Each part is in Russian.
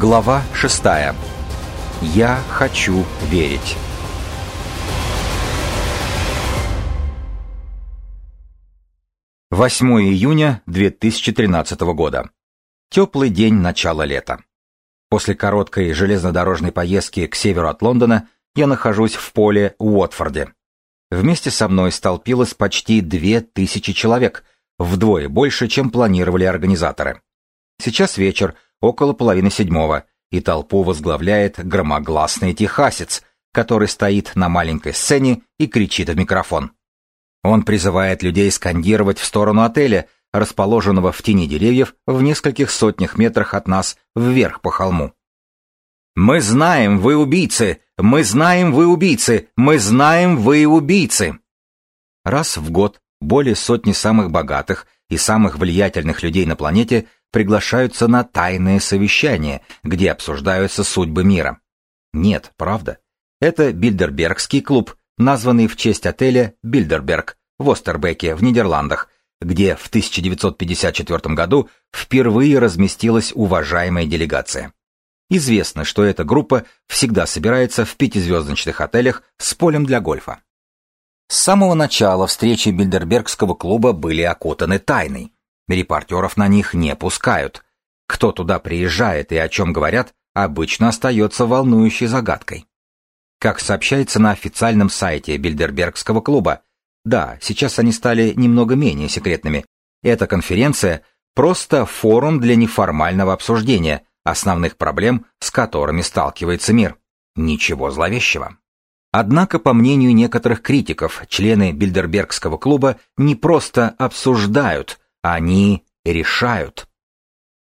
Глава 6. Я хочу верить. Восьмое июня 2013 года. Теплый день начала лета. После короткой железнодорожной поездки к северу от Лондона я нахожусь в поле Уотфорде. Вместе со мной столпилось почти две тысячи человек, вдвое больше, чем планировали организаторы. Сейчас вечер, около половины седьмого, и толпу возглавляет громогласный техасец, который стоит на маленькой сцене и кричит в микрофон. Он призывает людей скандировать в сторону отеля, расположенного в тени деревьев в нескольких сотнях метрах от нас вверх по холму. «Мы знаем, вы убийцы! Мы знаем, вы убийцы! Мы знаем, вы убийцы!» Раз в год более сотни самых богатых и самых влиятельных людей на планете приглашаются на тайные совещания, где обсуждаются судьбы мира. Нет, правда. Это Бильдербергский клуб, названный в честь отеля Бильдерберг в Остербеке в Нидерландах, где в 1954 году впервые разместилась уважаемая делегация. Известно, что эта группа всегда собирается в пятизвездочных отелях с полем для гольфа. С самого начала встречи Бильдербергского клуба были окутаны тайной. Репортеров на них не пускают. Кто туда приезжает и о чем говорят, обычно остается волнующей загадкой. Как сообщается на официальном сайте Бильдербергского клуба, да, сейчас они стали немного менее секретными. Эта конференция – просто форум для неформального обсуждения основных проблем, с которыми сталкивается мир. Ничего зловещего. Однако, по мнению некоторых критиков, члены Бильдербергского клуба не просто обсуждают, они решают.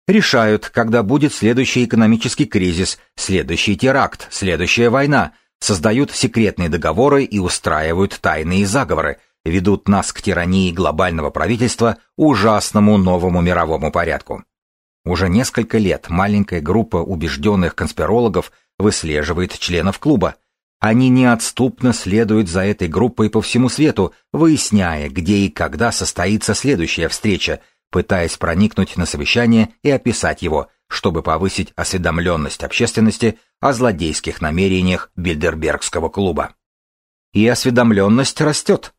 Решают, когда будет следующий экономический кризис, следующий теракт, следующая война, создают секретные договоры и устраивают тайные заговоры, ведут нас к тирании глобального правительства, ужасному новому мировому порядку. Уже несколько лет маленькая группа убежденных конспирологов выслеживает членов клуба. Они неотступно следуют за этой группой по всему свету, выясняя, где и когда состоится следующая встреча, пытаясь проникнуть на совещание и описать его, чтобы повысить осведомленность общественности о злодейских намерениях Бильдербергского клуба. И осведомленность растет.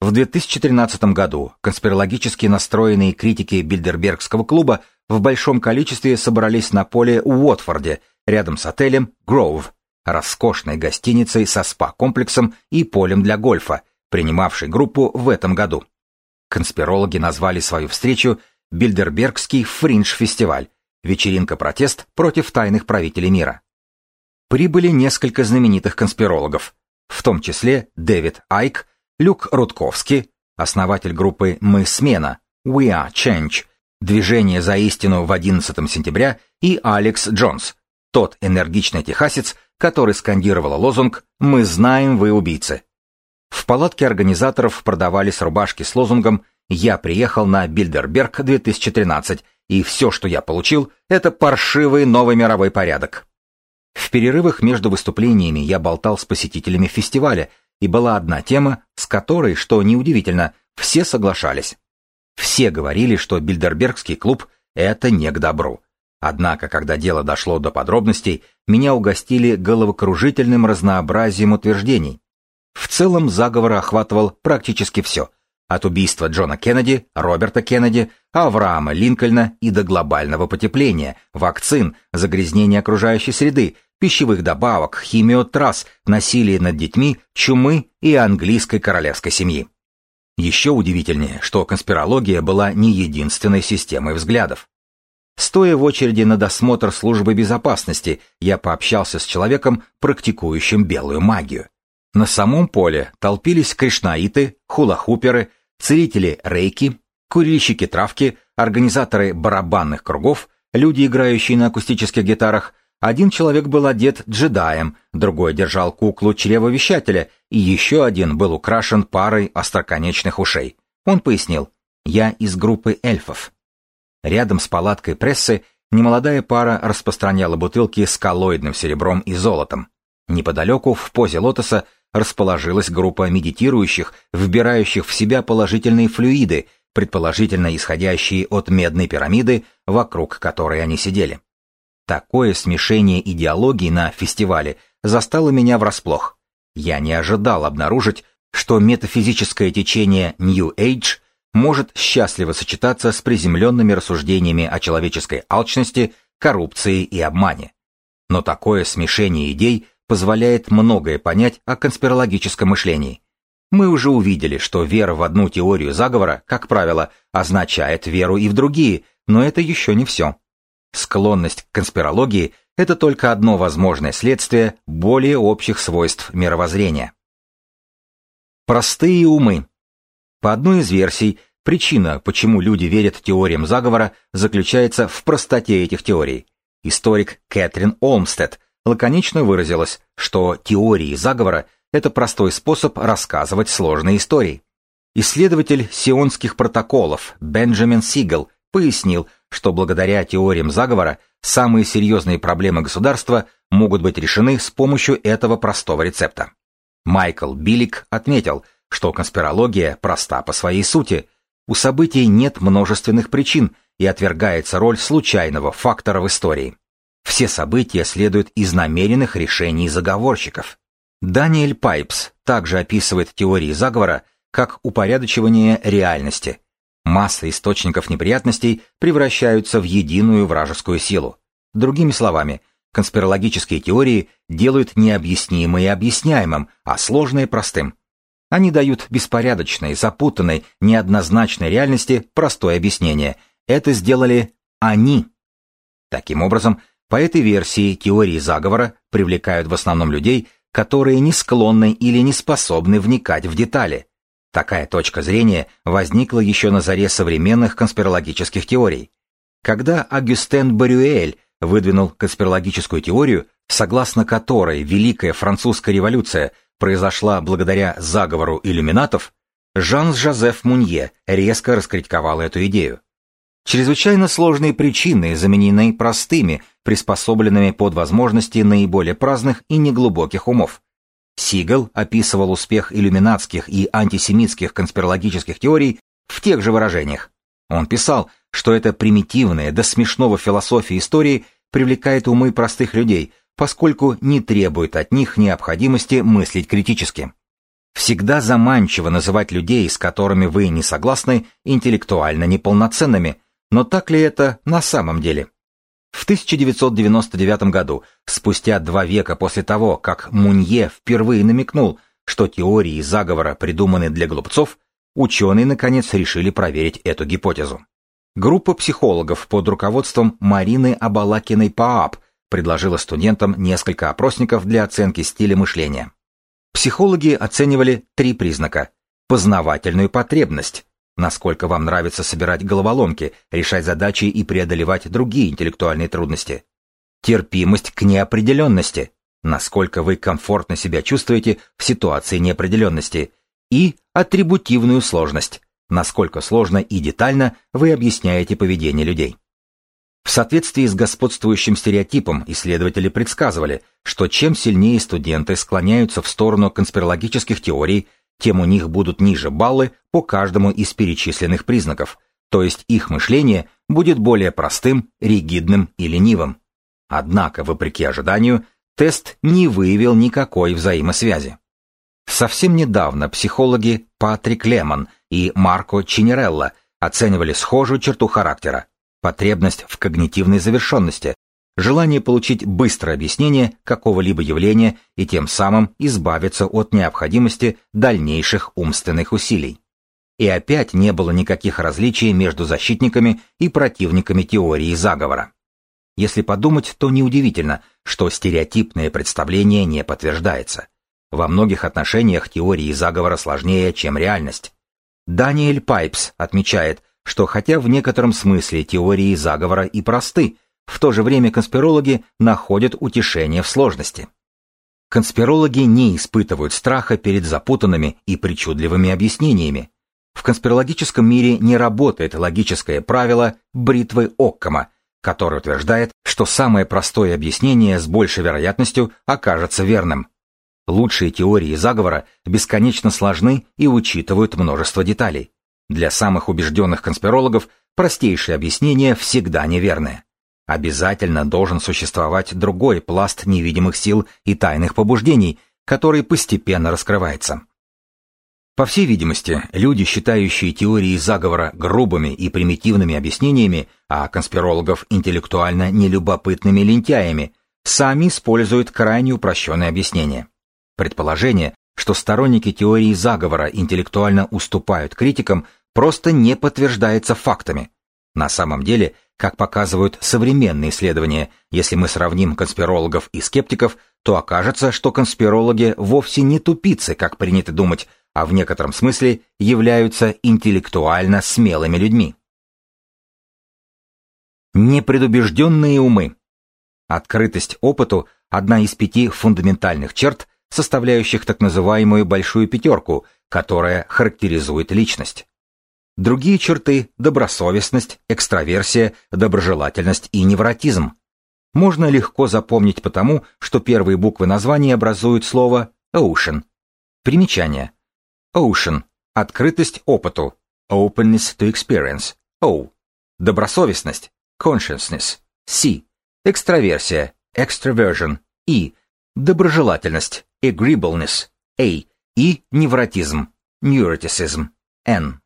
В 2013 году конспирологически настроенные критики Бильдербергского клуба в большом количестве собрались на поле в Уотфорде, рядом с отелем Гроув, роскошной гостиницей со спа-комплексом и полем для гольфа, принимавшей группу в этом году. Конспирологи назвали свою встречу Бильдербергский фриндж-фестиваль, вечеринка-протест против тайных правителей мира. Прибыли несколько знаменитых конспирологов, в том числе Дэвид Айк, Люк Рудковский, основатель группы «Мы смена», «We are Change», «Движение за истину» в 11 сентября и Алекс Джонс, тот энергичный техасец, который скандировал лозунг «Мы знаем, вы убийцы». В палатке организаторов продавались рубашки с лозунгом «Я приехал на Бильдерберг 2013, и все, что я получил, это паршивый новый мировой порядок». В перерывах между выступлениями я болтал с посетителями фестиваля, и была одна тема, с которой, что неудивительно, все соглашались. Все говорили, что Бильдербергский клуб — это не к добру. Однако, когда дело дошло до подробностей, меня угостили головокружительным разнообразием утверждений. В целом заговор охватывал практически все, от убийства Джона Кеннеди, Роберта Кеннеди, Авраама Линкольна и до глобального потепления, вакцин, загрязнения окружающей среды, пищевых добавок, химиотрасс, насилия над детьми, чумы и английской королевской семьи. Еще удивительнее, что конспирология была не единственной системой взглядов. Стоя в очереди на досмотр службы безопасности, я пообщался с человеком, практикующим белую магию. На самом поле толпились кришнаиты, хула-хуперы, целители рейки, курильщики травки, организаторы барабанных кругов, люди, играющие на акустических гитарах, один человек был одет джедаем, другой держал куклу чревовещателя, и еще один был украшен парой остроконечных ушей. Он пояснил, «Я из группы эльфов». Рядом с палаткой прессы немолодая пара распространяла бутылки с коллоидным серебром и золотом. Неподалеку, в позе лотоса, расположилась группа медитирующих, вбирающих в себя положительные флюиды, предположительно исходящие от медной пирамиды, вокруг которой они сидели. Такое смешение идеологий на фестивале застало меня врасплох. Я не ожидал обнаружить, что метафизическое течение New Age может счастливо сочетаться с приземленными рассуждениями о человеческой алчности, коррупции и обмане. Но такое смешение идей позволяет многое понять о конспирологическом мышлении. Мы уже увидели, что вера в одну теорию заговора, как правило, означает веру и в другие, но это еще не все. Склонность к конспирологии – это только одно возможное следствие более общих свойств мировоззрения. Простые умы. По одной из версий, причина, почему люди верят теориям заговора, заключается в простоте этих теорий. Историк Кэтрин Олмстед лаконично выразилась, что теории заговора – это простой способ рассказывать сложные истории. Исследователь сионских протоколов Бенджамин Сигел пояснил, что благодаря теориям заговора самые серьезные проблемы государства могут быть решены с помощью этого простого рецепта. Майкл Билик отметил, что конспирология проста по своей сути. У событий нет множественных причин и отвергается роль случайного фактора в истории. Все события следуют из намеренных решений заговорщиков. Даниэль Пайпс также описывает теории заговора как упорядочивание реальности, Масса источников неприятностей превращаются в единую вражескую силу. Другими словами, конспирологические теории делают необъяснимое объясняемым, а сложное простым. Они дают беспорядочной, запутанной, неоднозначной реальности простое объяснение. Это сделали они. Таким образом, по этой версии теории заговора привлекают в основном людей, которые не склонны или не способны вникать в детали – Такая точка зрения возникла еще на заре современных конспирологических теорий. Когда Агюстен Барюэль выдвинул конспирологическую теорию, согласно которой Великая Французская революция произошла благодаря заговору иллюминатов, Жан-Жозеф Мунье резко раскритиковал эту идею. Чрезвычайно сложные причины заменены простыми, приспособленными под возможности наиболее праздных и неглубоких умов. Сигел описывал успех иллюминатских и антисемитских конспирологических теорий в тех же выражениях. Он писал, что эта примитивная до смешного философия истории привлекает умы простых людей, поскольку не требует от них необходимости мыслить критически. Всегда заманчиво называть людей, с которыми вы не согласны, интеллектуально неполноценными, но так ли это на самом деле? В 1999 году, спустя два века после того, как Мунье впервые намекнул, что теории заговора придуманы для глупцов, ученые наконец решили проверить эту гипотезу. Группа психологов под руководством Марины Абалакиной-Паап предложила студентам несколько опросников для оценки стиля мышления. Психологи оценивали три признака. Познавательную потребность, Насколько вам нравится собирать головоломки, решать задачи и преодолевать другие интеллектуальные трудности? Терпимость к неопределенности. Насколько вы комфортно себя чувствуете в ситуации неопределенности? И атрибутивную сложность. Насколько сложно и детально вы объясняете поведение людей. В соответствии с господствующим стереотипом исследователи предсказывали, что чем сильнее студенты склоняются в сторону конспирологических теорий, тем у них будут ниже баллы по каждому из перечисленных признаков, то есть их мышление будет более простым, ригидным и ленивым. Однако, вопреки ожиданию, тест не выявил никакой взаимосвязи. Совсем недавно психологи Патрик Лемон и Марко Чинерелло оценивали схожую черту характера – потребность в когнитивной завершенности, желание получить быстрое объяснение какого-либо явления и тем самым избавиться от необходимости дальнейших умственных усилий. И опять не было никаких различий между защитниками и противниками теории заговора. Если подумать, то неудивительно, что стереотипное представление не подтверждается. Во многих отношениях теории заговора сложнее, чем реальность. Даниэль Пайпс отмечает, что хотя в некотором смысле теории заговора и просты, в то же время конспирологи находят утешение в сложности. Конспирологи не испытывают страха перед запутанными и причудливыми объяснениями. В конспирологическом мире не работает логическое правило бритвы Оккама, которое утверждает, что самое простое объяснение с большей вероятностью окажется верным. Лучшие теории заговора бесконечно сложны и учитывают множество деталей. Для самых убежденных конспирологов простейшее объяснение всегда неверное. Обязательно должен существовать другой пласт невидимых сил и тайных побуждений, который постепенно раскрывается. По всей видимости, люди, считающие теории заговора грубыми и примитивными объяснениями, а конспирологов интеллектуально нелюбопытными лентяями, сами используют крайне упрощенное объяснение. Предположение, что сторонники теории заговора интеллектуально уступают критикам, просто не подтверждается фактами. На самом деле, как показывают современные исследования, если мы сравним конспирологов и скептиков, то окажется, что конспирологи вовсе не тупицы, как принято думать, а в некотором смысле являются интеллектуально смелыми людьми. Непредубежденные умы. Открытость опыту – одна из пяти фундаментальных черт, составляющих так называемую «большую пятерку», которая характеризует личность. Другие черты – добросовестность, экстраверсия, доброжелательность и невротизм. Можно легко запомнить потому, что первые буквы названия образуют слово «ocean». Примечание. Ocean – открытость опыту, openness to experience, O. Добросовестность – consciousness, C. Экстраверсия – extraversion, E. Доброжелательность – agreeableness, A. И невротизм – neuroticism, N.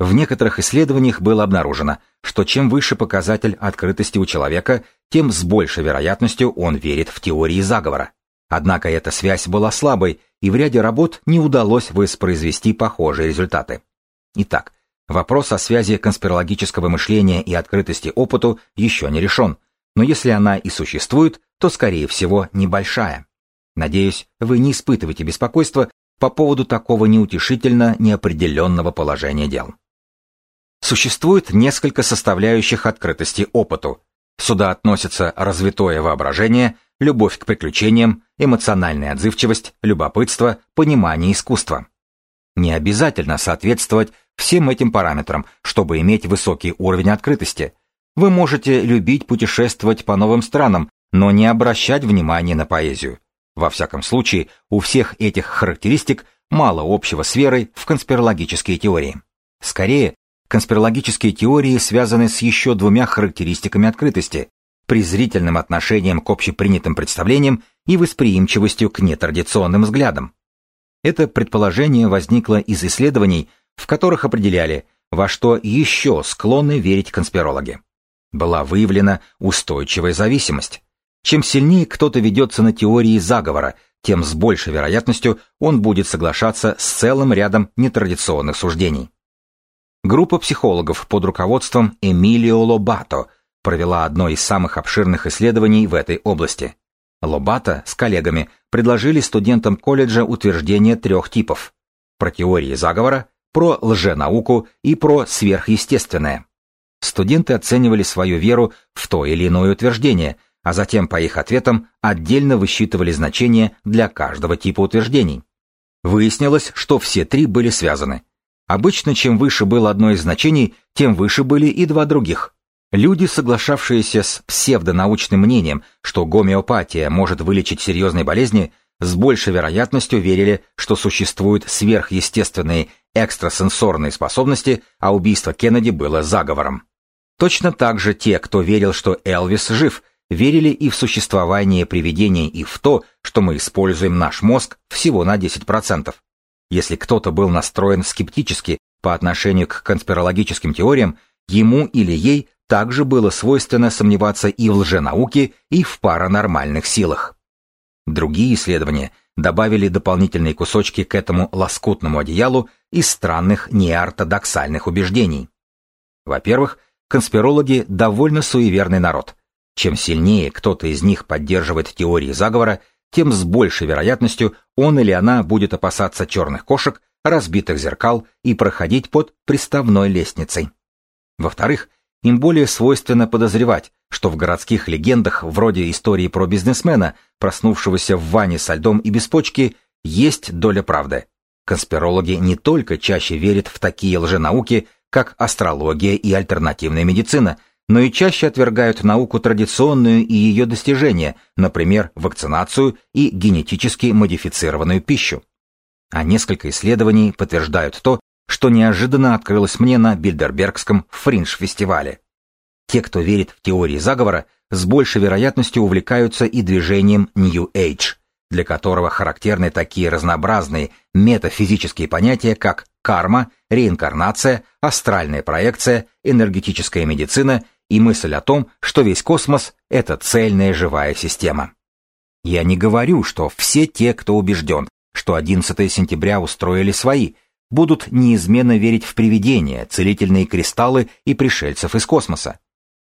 В некоторых исследованиях было обнаружено, что чем выше показатель открытости у человека, тем с большей вероятностью он верит в теории заговора. Однако эта связь была слабой, и в ряде работ не удалось воспроизвести похожие результаты. Итак, вопрос о связи конспирологического мышления и открытости опыту еще не решен, но если она и существует, то, скорее всего, небольшая. Надеюсь, вы не испытываете беспокойства по поводу такого неутешительно неопределенного положения дел. Существует несколько составляющих открытости опыту. Сюда относятся развитое воображение, любовь к приключениям, эмоциональная отзывчивость, любопытство, понимание искусства. Не обязательно соответствовать всем этим параметрам, чтобы иметь высокий уровень открытости. Вы можете любить путешествовать по новым странам, но не обращать внимания на поэзию. Во всяком случае, у всех этих характеристик мало общего с верой в конспирологические теории. Скорее, конспирологические теории связаны с еще двумя характеристиками открытости презрительным отношением к общепринятым представлениям и восприимчивостью к нетрадиционным взглядам. Это предположение возникло из исследований, в которых определяли, во что еще склонны верить конспирологи. Была выявлена устойчивая зависимость. Чем сильнее кто-то ведется на теории заговора, тем с большей вероятностью он будет соглашаться с целым рядом нетрадиционных суждений. Группа психологов под руководством Эмилио Лобато – провела одно из самых обширных исследований в этой области. Лобата с коллегами предложили студентам колледжа утверждение трех типов. Про теории заговора, про лженауку и про сверхъестественное. Студенты оценивали свою веру в то или иное утверждение, а затем по их ответам отдельно высчитывали значения для каждого типа утверждений. Выяснилось, что все три были связаны. Обычно, чем выше было одно из значений, тем выше были и два других. Люди, соглашавшиеся с псевдонаучным мнением, что гомеопатия может вылечить серьезные болезни, с большей вероятностью верили, что существуют сверхъестественные экстрасенсорные способности, а убийство Кеннеди было заговором. Точно так же те, кто верил, что Элвис жив, верили и в существование привидений, и в то, что мы используем наш мозг всего на 10%. Если кто-то был настроен скептически по отношению к конспирологическим теориям, ему или ей также было свойственно сомневаться и в лженауке, и в паранормальных силах. Другие исследования добавили дополнительные кусочки к этому лоскутному одеялу из странных неортодоксальных убеждений. Во-первых, конспирологи довольно суеверный народ. Чем сильнее кто-то из них поддерживает теории заговора, тем с большей вероятностью он или она будет опасаться черных кошек, разбитых зеркал и проходить под приставной лестницей. Во-вторых, им более свойственно подозревать, что в городских легендах, вроде истории про бизнесмена, проснувшегося в ванне со льдом и без почки, есть доля правды. Конспирологи не только чаще верят в такие лженауки, как астрология и альтернативная медицина, но и чаще отвергают науку традиционную и ее достижения, например, вакцинацию и генетически модифицированную пищу. А несколько исследований подтверждают то, что неожиданно открылось мне на Бильдербергском фриндж-фестивале. те, кто верит в теории заговора, с большей вероятностью увлекаются и движением New Age, для которого характерны такие разнообразные метафизические понятия, как карма, реинкарнация, астральная проекция, энергетическая медицина и мысль о том, что весь космос — это цельная живая система. Я не говорю, что все те, кто убежден, что 11 сентября устроили свои, будут неизменно верить в привидения, целительные кристаллы и пришельцев из космоса.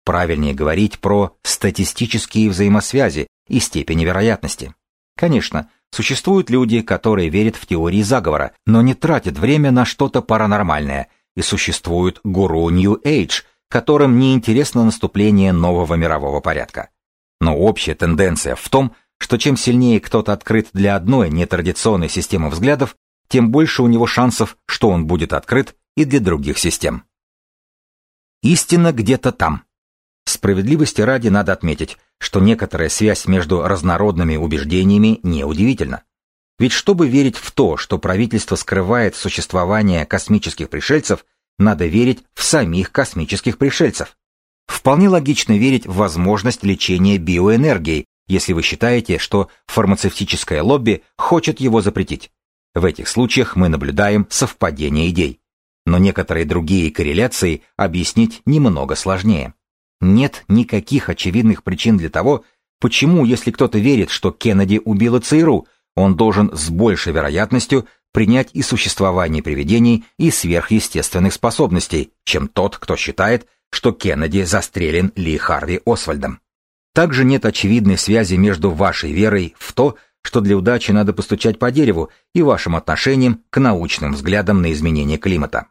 Правильнее говорить про статистические взаимосвязи и степени вероятности. Конечно, существуют люди, которые верят в теории заговора, но не тратят время на что-то паранормальное, и существуют гуру New Age, которым не интересно наступление нового мирового порядка. Но общая тенденция в том, что чем сильнее кто-то открыт для одной нетрадиционной системы взглядов, тем больше у него шансов, что он будет открыт и для других систем. Истина где-то там. Справедливости ради надо отметить, что некоторая связь между разнородными убеждениями неудивительна. Ведь чтобы верить в то, что правительство скрывает существование космических пришельцев, надо верить в самих космических пришельцев. Вполне логично верить в возможность лечения биоэнергией, если вы считаете, что фармацевтическое лобби хочет его запретить. В этих случаях мы наблюдаем совпадение идей. Но некоторые другие корреляции объяснить немного сложнее. Нет никаких очевидных причин для того, почему, если кто-то верит, что Кеннеди убила ЦРУ, он должен с большей вероятностью принять и существование привидений и сверхъестественных способностей, чем тот, кто считает, что Кеннеди застрелен Ли Харви Освальдом. Также нет очевидной связи между вашей верой в то, что для удачи надо постучать по дереву, и вашим отношением к научным взглядам на изменение климата.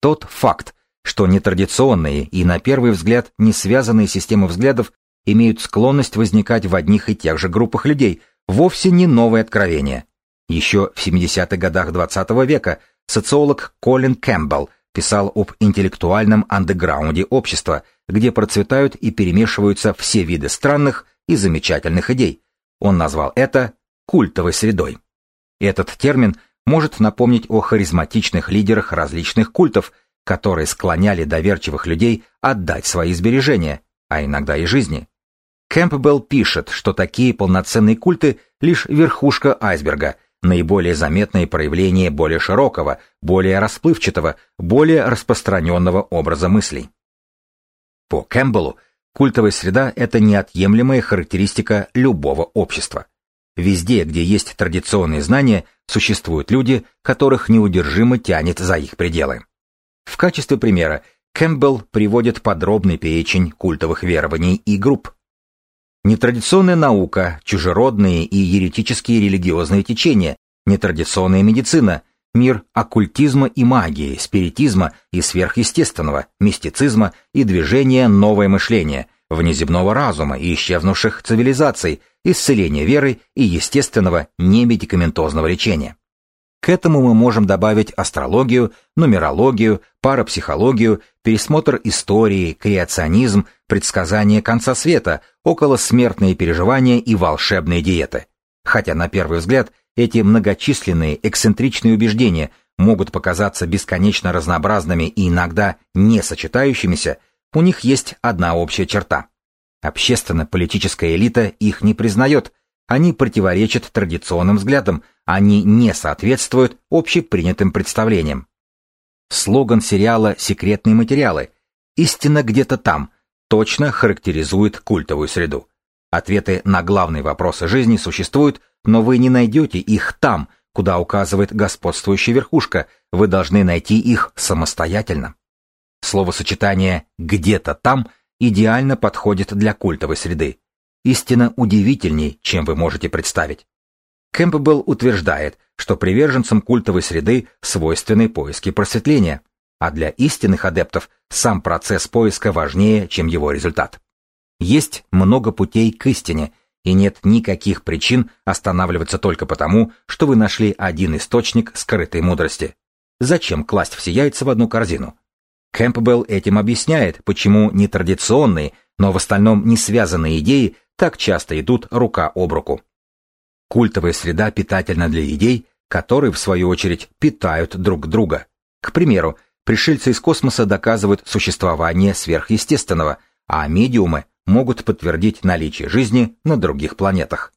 Тот факт, что нетрадиционные и, на первый взгляд, не связанные системы взглядов имеют склонность возникать в одних и тех же группах людей, вовсе не новое откровение. Еще в 70-х годах XX -го века социолог Колин Кэмпбелл писал об интеллектуальном андеграунде общества, где процветают и перемешиваются все виды странных и замечательных идей. Он назвал это культовой средой. Этот термин может напомнить о харизматичных лидерах различных культов – которые склоняли доверчивых людей отдать свои сбережения, а иногда и жизни. Кэмпбелл пишет, что такие полноценные культы – лишь верхушка айсберга, наиболее заметные проявления более широкого, более расплывчатого, более распространенного образа мыслей. По Кэмпбеллу, культовая среда – это неотъемлемая характеристика любого общества. Везде, где есть традиционные знания, существуют люди, которых неудержимо тянет за их пределы. В качестве примера Кэмпбелл приводит подробный перечень культовых верований и групп. Нетрадиционная наука, чужеродные и еретические религиозные течения, нетрадиционная медицина, мир оккультизма и магии, спиритизма и сверхъестественного, мистицизма и движения новое мышление, внеземного разума и исчезнувших цивилизаций, исцеления веры и естественного немедикаментозного лечения. К этому мы можем добавить астрологию, нумерологию, парапсихологию, пересмотр истории, креационизм, предсказание конца света, околосмертные переживания и волшебные диеты. Хотя на первый взгляд эти многочисленные эксцентричные убеждения могут показаться бесконечно разнообразными и иногда не сочетающимися, у них есть одна общая черта. Общественно-политическая элита их не признает, они противоречат традиционным взглядам, они не соответствуют общепринятым представлениям. Слоган сериала «Секретные материалы» «Истина где-то там» точно характеризует культовую среду. Ответы на главные вопросы жизни существуют, но вы не найдете их там, куда указывает господствующая верхушка, вы должны найти их самостоятельно. Словосочетание «где-то там» идеально подходит для культовой среды истинно удивительней, чем вы можете представить. Кэмпбелл утверждает, что приверженцам культовой среды свойственны поиски просветления, а для истинных адептов сам процесс поиска важнее, чем его результат. Есть много путей к истине, и нет никаких причин останавливаться только потому, что вы нашли один источник скрытой мудрости. Зачем класть все яйца в одну корзину? Кэмпбелл этим объясняет, почему нетрадиционные, но в остальном не связанные идеи так часто идут рука об руку. Культовая среда питательна для идей, которые, в свою очередь, питают друг друга. К примеру, пришельцы из космоса доказывают существование сверхъестественного, а медиумы могут подтвердить наличие жизни на других планетах.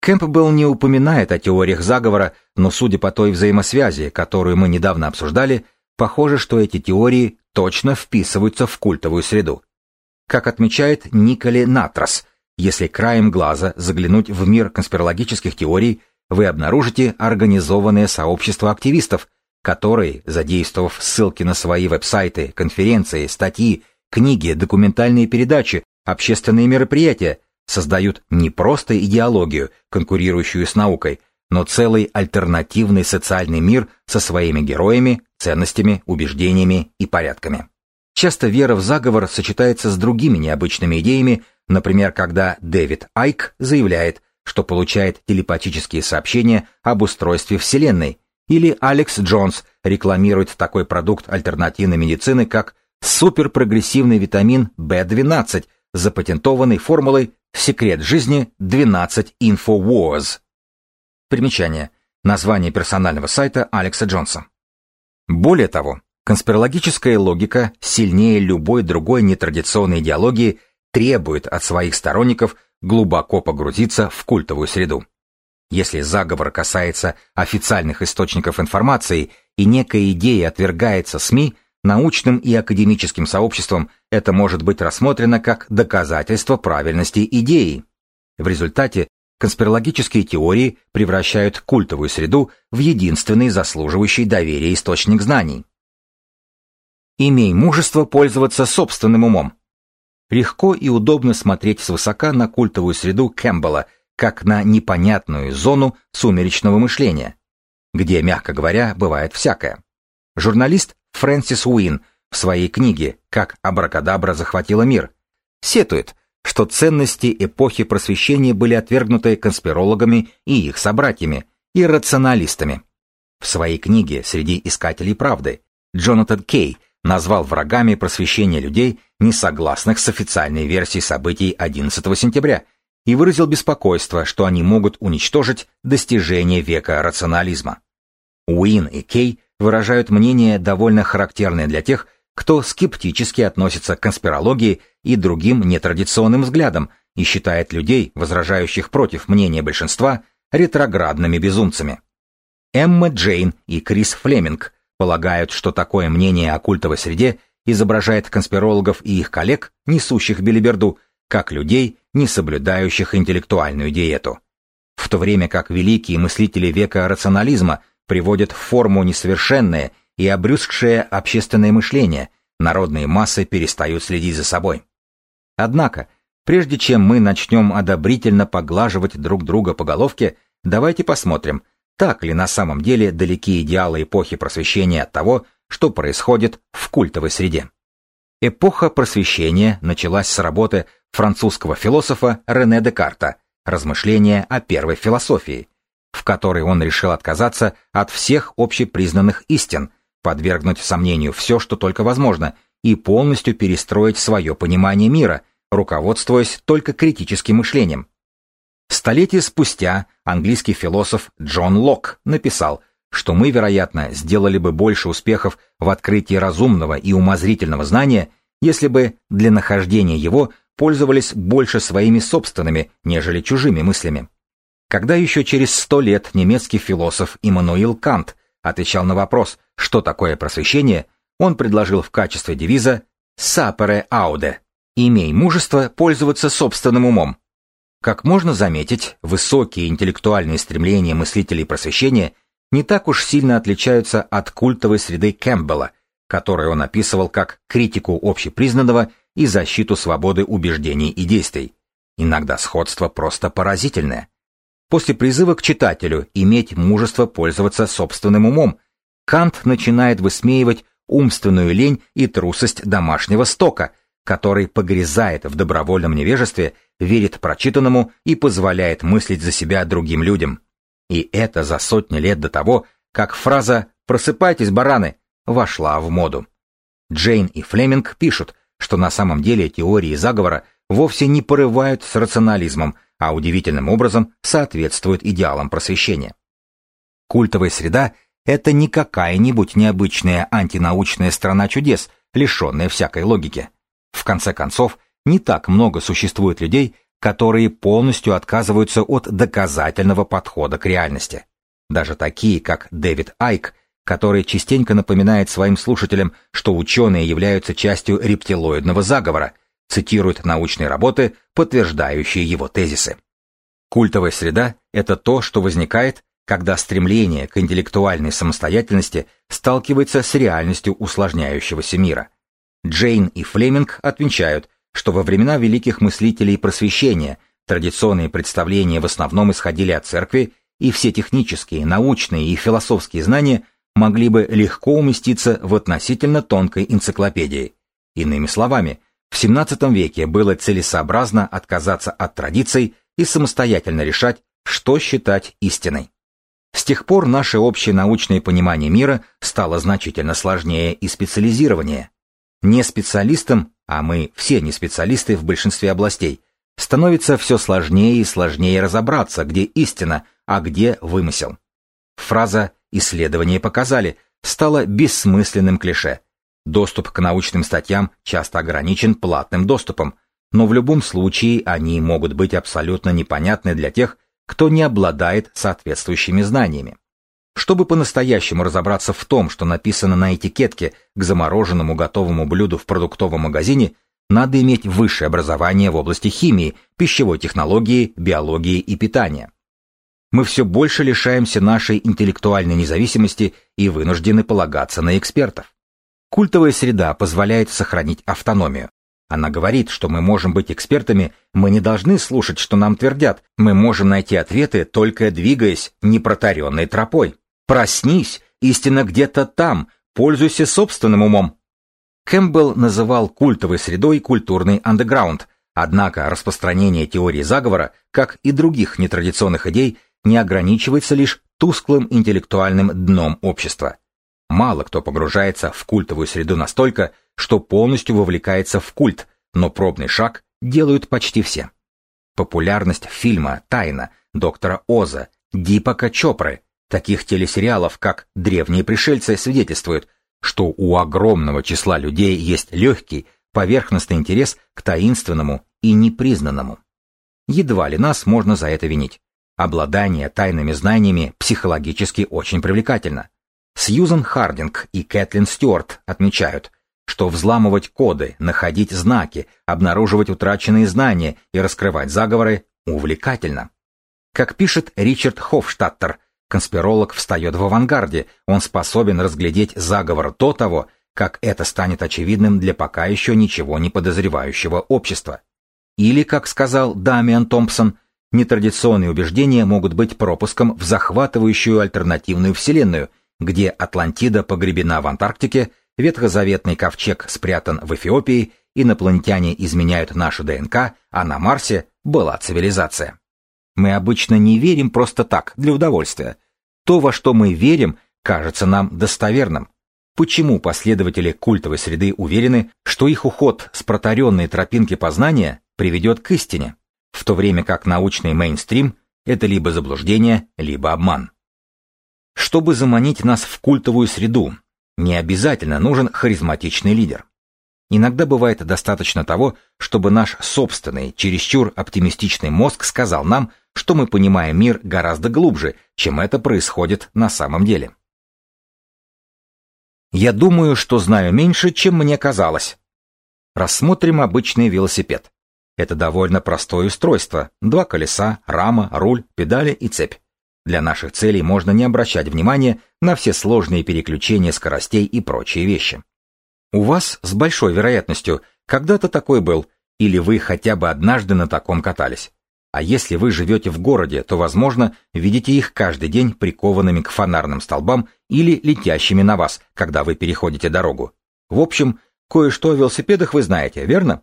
Кэмпбелл не упоминает о теориях заговора, но судя по той взаимосвязи, которую мы недавно обсуждали, похоже, что эти теории точно вписываются в культовую среду. Как отмечает Николи Натрас, если краем глаза заглянуть в мир конспирологических теорий, вы обнаружите организованное сообщество активистов, которые, задействовав ссылки на свои веб-сайты, конференции, статьи, книги, документальные передачи, общественные мероприятия, создают не просто идеологию, конкурирующую с наукой, но целый альтернативный социальный мир со своими героями, ценностями, убеждениями и порядками. Часто вера в заговор сочетается с другими необычными идеями, например, когда Дэвид Айк заявляет, что получает телепатические сообщения об устройстве Вселенной, или Алекс Джонс рекламирует такой продукт альтернативной медицины, как суперпрогрессивный витамин В12, запатентованный формулой «Секрет жизни 12 InfoWars». Примечание. Название персонального сайта Алекса Джонса. Более того, конспирологическая логика сильнее любой другой нетрадиционной идеологии требует от своих сторонников глубоко погрузиться в культовую среду. Если заговор касается официальных источников информации и некая идея отвергается СМИ, научным и академическим сообществом это может быть рассмотрено как доказательство правильности идеи. В результате конспирологические теории превращают культовую среду в единственный заслуживающий доверия источник знаний. Имей мужество пользоваться собственным умом. Легко и удобно смотреть свысока на культовую среду Кэмпбелла, как на непонятную зону сумеречного мышления, где, мягко говоря, бывает всякое. Журналист Фрэнсис Уин в своей книге «Как абракадабра захватила мир» сетует, что ценности эпохи просвещения были отвергнуты конспирологами и их собратьями, и рационалистами. В своей книге «Среди искателей правды» Джонатан Кей назвал врагами просвещения людей, не согласных с официальной версией событий 11 сентября, и выразил беспокойство, что они могут уничтожить достижения века рационализма. Уин и Кей выражают мнение, довольно характерное для тех, кто скептически относится к конспирологии и другим нетрадиционным взглядам и считает людей, возражающих против мнения большинства, ретроградными безумцами. Эмма Джейн и Крис Флеминг полагают, что такое мнение о культовой среде изображает конспирологов и их коллег, несущих билиберду, как людей, не соблюдающих интеллектуальную диету. В то время как великие мыслители века рационализма приводят в форму несовершенное и обрюзгшее общественное мышление, народные массы перестают следить за собой. Однако, прежде чем мы начнем одобрительно поглаживать друг друга по головке, давайте посмотрим, так ли на самом деле далеки идеалы эпохи просвещения от того, что происходит в культовой среде. Эпоха просвещения началась с работы французского философа Рене Декарта «Размышления о первой философии», в которой он решил отказаться от всех общепризнанных истин, подвергнуть сомнению все, что только возможно, и полностью перестроить свое понимание мира, руководствуясь только критическим мышлением. Столетия спустя английский философ Джон Лок написал, что мы, вероятно, сделали бы больше успехов в открытии разумного и умозрительного знания, если бы для нахождения его пользовались больше своими собственными, нежели чужими мыслями. Когда еще через сто лет немецкий философ Иммануил Кант отвечал на вопрос, что такое просвещение, он предложил в качестве девиза «Сапере ауде» — «Имей мужество пользоваться собственным умом». Как можно заметить, высокие интеллектуальные стремления мыслителей просвещения не так уж сильно отличаются от культовой среды Кэмпбелла, которую он описывал как критику общепризнанного и защиту свободы убеждений и действий. Иногда сходство просто поразительное. После призыва к читателю иметь мужество пользоваться собственным умом, Кант начинает высмеивать умственную лень и трусость домашнего стока, который погрязает в добровольном невежестве, верит прочитанному и позволяет мыслить за себя другим людям. И это за сотни лет до того, как фраза «просыпайтесь, бараны» вошла в моду. Джейн и Флеминг пишут, что на самом деле теории заговора вовсе не порывают с рационализмом, а удивительным образом соответствуют идеалам просвещения. Культовая среда — это не какая-нибудь необычная антинаучная страна чудес, лишенная всякой логики. В конце концов, не так много существует людей, которые полностью отказываются от доказательного подхода к реальности. Даже такие, как Дэвид Айк, который частенько напоминает своим слушателям, что ученые являются частью рептилоидного заговора, цитирует научные работы, подтверждающие его тезисы. Культовая среда – это то, что возникает, когда стремление к интеллектуальной самостоятельности сталкивается с реальностью усложняющегося мира. Джейн и Флеминг отвечают, что во времена великих мыслителей просвещения традиционные представления в основном исходили от церкви, и все технические, научные и философские знания могли бы легко уместиться в относительно тонкой энциклопедии. Иными словами, в XVII веке было целесообразно отказаться от традиций и самостоятельно решать, что считать истиной. С тех пор наше общее научное понимание мира стало значительно сложнее и специализированнее. Не специалистам, а мы все не специалисты в большинстве областей, становится все сложнее и сложнее разобраться, где истина, а где вымысел. Фраза «исследования показали» стала бессмысленным клише. Доступ к научным статьям часто ограничен платным доступом, но в любом случае они могут быть абсолютно непонятны для тех, кто не обладает соответствующими знаниями. Чтобы по-настоящему разобраться в том, что написано на этикетке к замороженному готовому блюду в продуктовом магазине, надо иметь высшее образование в области химии, пищевой технологии, биологии и питания. Мы все больше лишаемся нашей интеллектуальной независимости и вынуждены полагаться на экспертов. Культовая среда позволяет сохранить автономию, она говорит, что мы можем быть экспертами, мы не должны слушать, что нам твердят, мы можем найти ответы, только двигаясь непротаренной тропой. Проснись, истина где-то там, пользуйся собственным умом. Кэмпбелл называл культовой средой культурный андеграунд, однако распространение теории заговора, как и других нетрадиционных идей, не ограничивается лишь тусклым интеллектуальным дном общества. Мало кто погружается в культовую среду настолько, что полностью вовлекается в культ, но пробный шаг делают почти все. Популярность фильма «Тайна», доктора Оза, Дипака Чопры, таких телесериалов, как «Древние пришельцы» свидетельствует, что у огромного числа людей есть легкий, поверхностный интерес к таинственному и непризнанному. Едва ли нас можно за это винить. Обладание тайными знаниями психологически очень привлекательно. Сьюзан Хардинг и Кэтлин Стюарт отмечают, что взламывать коды, находить знаки, обнаруживать утраченные знания и раскрывать заговоры увлекательно. Как пишет Ричард Хофштаттер, конспиролог встает в авангарде, он способен разглядеть заговор до того, как это станет очевидным для пока еще ничего не подозревающего общества. Или, как сказал Дамиан Томпсон, нетрадиционные убеждения могут быть пропуском в захватывающую альтернативную вселенную – где Атлантида погребена в Антарктике, ветхозаветный ковчег спрятан в Эфиопии, инопланетяне изменяют нашу ДНК, а на Марсе была цивилизация. Мы обычно не верим просто так, для удовольствия. То, во что мы верим, кажется нам достоверным. Почему последователи культовой среды уверены, что их уход с протаренной тропинки познания приведет к истине, в то время как научный мейнстрим – это либо заблуждение, либо обман? Чтобы заманить нас в культовую среду, не обязательно нужен харизматичный лидер. Иногда бывает достаточно того, чтобы наш собственный, чересчур оптимистичный мозг сказал нам, что мы понимаем мир гораздо глубже, чем это происходит на самом деле. Я думаю, что знаю меньше, чем мне казалось. Рассмотрим обычный велосипед. Это довольно простое устройство. Два колеса, рама, руль, педали и цепь. Для наших целей можно не обращать внимания на все сложные переключения скоростей и прочие вещи. У вас с большой вероятностью когда-то такой был, или вы хотя бы однажды на таком катались. А если вы живете в городе, то, возможно, видите их каждый день прикованными к фонарным столбам или летящими на вас, когда вы переходите дорогу. В общем, кое-что о велосипедах вы знаете, верно?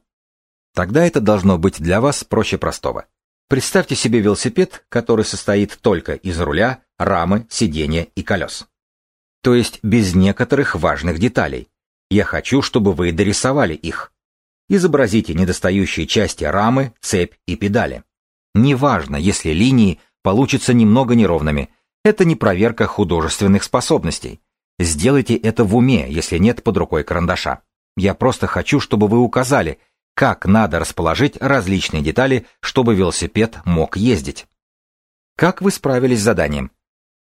Тогда это должно быть для вас проще простого. Представьте себе велосипед, который состоит только из руля, рамы, сиденья и колес. То есть без некоторых важных деталей. Я хочу, чтобы вы дорисовали их. Изобразите недостающие части рамы, цепь и педали. Неважно, если линии получатся немного неровными. Это не проверка художественных способностей. Сделайте это в уме, если нет под рукой карандаша. Я просто хочу, чтобы вы указали, как надо расположить различные детали, чтобы велосипед мог ездить. Как вы справились с заданием?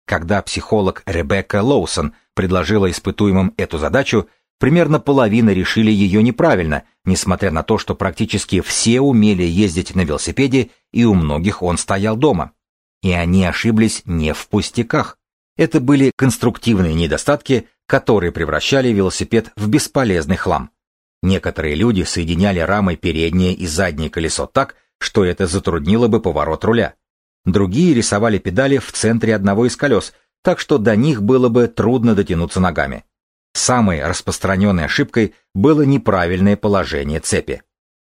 Когда психолог Ребекка Лоусон предложила испытуемым эту задачу, примерно половина решили ее неправильно, несмотря на то, что практически все умели ездить на велосипеде, и у многих он стоял дома. И они ошиблись не в пустяках. Это были конструктивные недостатки, которые превращали велосипед в бесполезный хлам. Некоторые люди соединяли рамой переднее и заднее колесо так, что это затруднило бы поворот руля. Другие рисовали педали в центре одного из колес, так что до них было бы трудно дотянуться ногами. Самой распространенной ошибкой было неправильное положение цепи.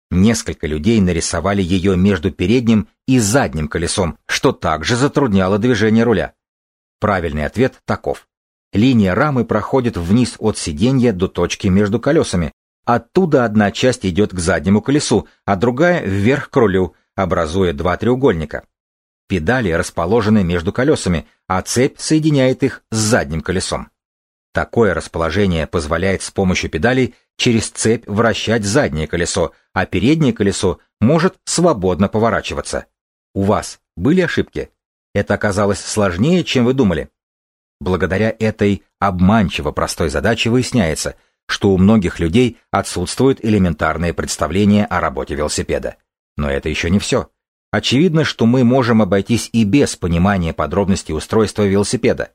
Несколько людей нарисовали ее между передним и задним колесом, что также затрудняло движение руля. Правильный ответ таков. Линия рамы проходит вниз от сиденья до точки между колесами. Оттуда одна часть идет к заднему колесу, а другая вверх к рулю, образуя два треугольника. Педали расположены между колесами, а цепь соединяет их с задним колесом. Такое расположение позволяет с помощью педалей через цепь вращать заднее колесо, а переднее колесо может свободно поворачиваться. У вас были ошибки? Это оказалось сложнее, чем вы думали. Благодаря этой обманчиво простой задаче выясняется, что у многих людей отсутствует элементарное представление о работе велосипеда. Но это еще не все. Очевидно, что мы можем обойтись и без понимания подробностей устройства велосипеда.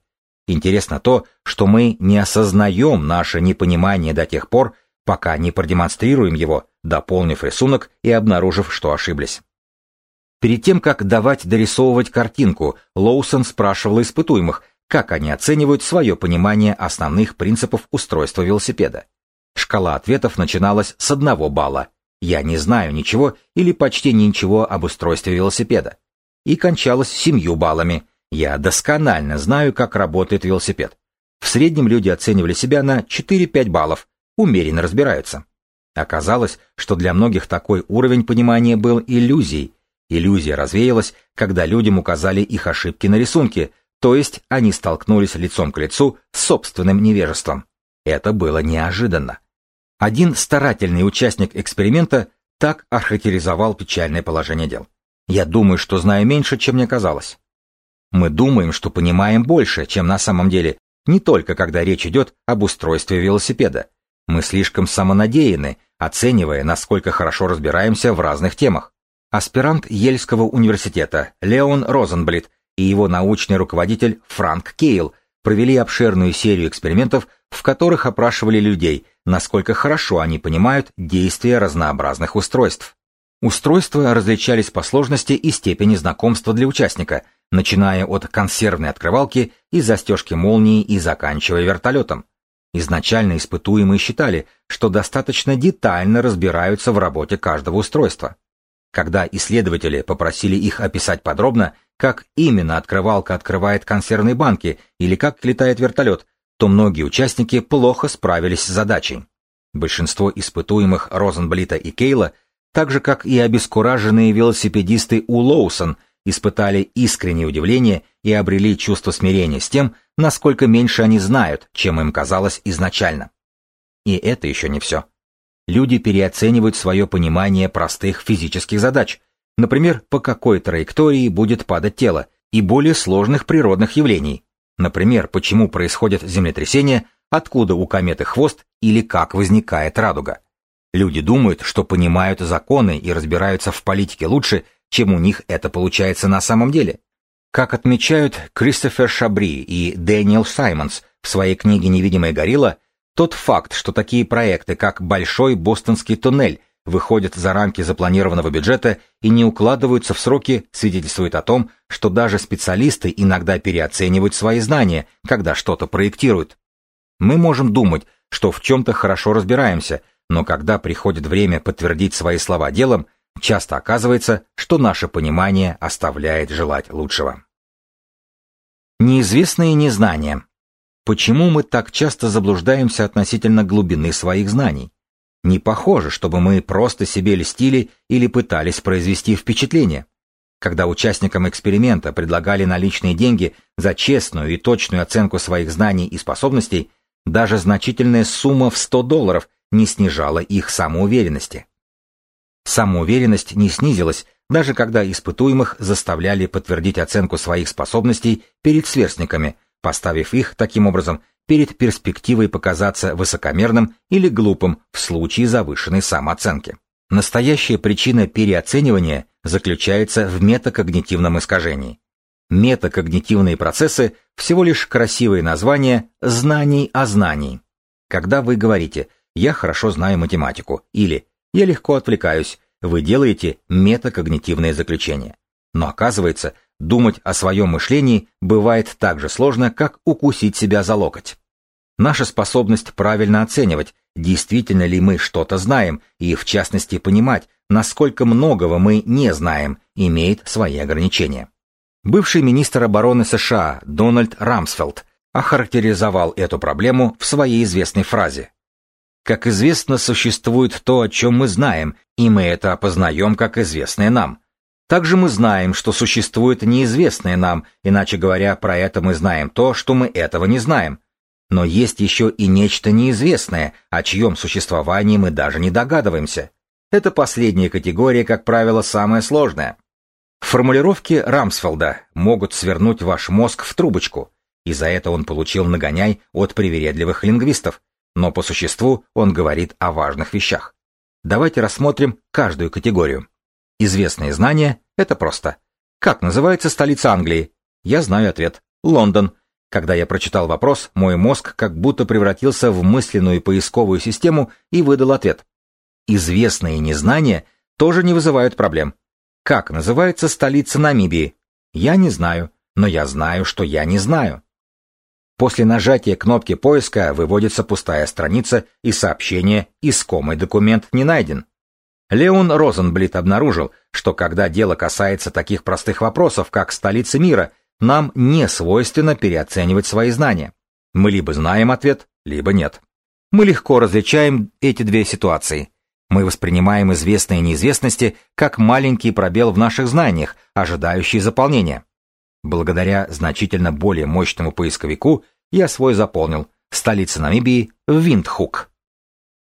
Интересно то, что мы не осознаем наше непонимание до тех пор, пока не продемонстрируем его, дополнив рисунок и обнаружив, что ошиблись. Перед тем, как давать дорисовывать картинку, Лоусон спрашивал испытуемых, как они оценивают свое понимание основных принципов устройства велосипеда. Шкала ответов начиналась с одного балла, я не знаю ничего или почти ничего об устройстве велосипеда. И кончалась семью баллами. Я досконально знаю, как работает велосипед. В среднем люди оценивали себя на 4-5 баллов, умеренно разбираются. Оказалось, что для многих такой уровень понимания был иллюзией. Иллюзия развеялась, когда людям указали их ошибки на рисунке, то есть они столкнулись лицом к лицу с собственным невежеством. Это было неожиданно. Один старательный участник эксперимента так охарактеризовал печальное положение дел. Я думаю, что знаю меньше, чем мне казалось. Мы думаем, что понимаем больше, чем на самом деле, не только когда речь идет об устройстве велосипеда. Мы слишком самонадеяны, оценивая, насколько хорошо разбираемся в разных темах. Аспирант Ельского университета Леон Розенблит и его научный руководитель Франк Кейл провели обширную серию экспериментов, в которых опрашивали людей, насколько хорошо они понимают действия разнообразных устройств. Устройства различались по сложности и степени знакомства для участника, начиная от консервной открывалки и застежки молнии и заканчивая вертолетом. Изначально испытуемые считали, что достаточно детально разбираются в работе каждого устройства. Когда исследователи попросили их описать подробно, как именно открывалка открывает консервные банки или как летает вертолет, то многие участники плохо справились с задачей. Большинство испытуемых Розенблита и Кейла, так же как и обескураженные велосипедисты у Лоусон, испытали искреннее удивление и обрели чувство смирения с тем, насколько меньше они знают, чем им казалось изначально. И это еще не все. Люди переоценивают свое понимание простых физических задач, например, по какой траектории будет падать тело, и более сложных природных явлений, Например, почему происходят землетрясения, откуда у кометы хвост или как возникает радуга. Люди думают, что понимают законы и разбираются в политике лучше, чем у них это получается на самом деле. Как отмечают Кристофер Шабри и Дэниел Саймонс в своей книге «Невидимая горилла», тот факт, что такие проекты, как Большой Бостонский туннель, выходят за рамки запланированного бюджета и не укладываются в сроки, свидетельствует о том, что даже специалисты иногда переоценивают свои знания, когда что-то проектируют. Мы можем думать, что в чем-то хорошо разбираемся, но когда приходит время подтвердить свои слова делом, часто оказывается, что наше понимание оставляет желать лучшего. Неизвестные незнания. Почему мы так часто заблуждаемся относительно глубины своих знаний? Не похоже, чтобы мы просто себе льстили или пытались произвести впечатление. Когда участникам эксперимента предлагали наличные деньги за честную и точную оценку своих знаний и способностей, даже значительная сумма в 100 долларов не снижало их самоуверенности. Самоуверенность не снизилась, даже когда испытуемых заставляли подтвердить оценку своих способностей перед сверстниками, поставив их, таким образом, перед перспективой показаться высокомерным или глупым в случае завышенной самооценки. Настоящая причина переоценивания заключается в метакогнитивном искажении. Метакогнитивные процессы – всего лишь красивые названия знаний о знании. Когда вы говорите «я хорошо знаю математику» или «я легко отвлекаюсь», вы делаете метакогнитивное заключение. Но оказывается, думать о своем мышлении бывает так же сложно, как укусить себя за локоть. Наша способность правильно оценивать, действительно ли мы что-то знаем, и в частности понимать, насколько многого мы не знаем, имеет свои ограничения. Бывший министр обороны США Дональд Рамсфелд охарактеризовал эту проблему в своей известной фразе. Как известно, существует то, о чем мы знаем, и мы это опознаем как известное нам. Также мы знаем, что существует неизвестное нам, иначе говоря, про это мы знаем то, что мы этого не знаем. Но есть еще и нечто неизвестное, о чьем существовании мы даже не догадываемся. Это последняя категория, как правило, самая сложная. Формулировки Рамсфелда могут свернуть ваш мозг в трубочку, и за это он получил нагоняй от привередливых лингвистов, но по существу он говорит о важных вещах. Давайте рассмотрим каждую категорию. Известные знания — это просто. Как называется столица Англии? Я знаю ответ. Лондон. Когда я прочитал вопрос, мой мозг как будто превратился в мысленную поисковую систему и выдал ответ. Известные незнания тоже не вызывают проблем. Как называется столица Намибии? Я не знаю, но я знаю, что я не знаю. После нажатия кнопки поиска выводится пустая страница и сообщение «Искомый документ не найден». Леон Розенблит обнаружил, что когда дело касается таких простых вопросов, как столица мира, нам не свойственно переоценивать свои знания. Мы либо знаем ответ, либо нет. Мы легко различаем эти две ситуации. Мы воспринимаем известные неизвестности как маленький пробел в наших знаниях, ожидающий заполнения. Благодаря значительно более мощному поисковику я свой заполнил. Столица Намибии – Виндхук.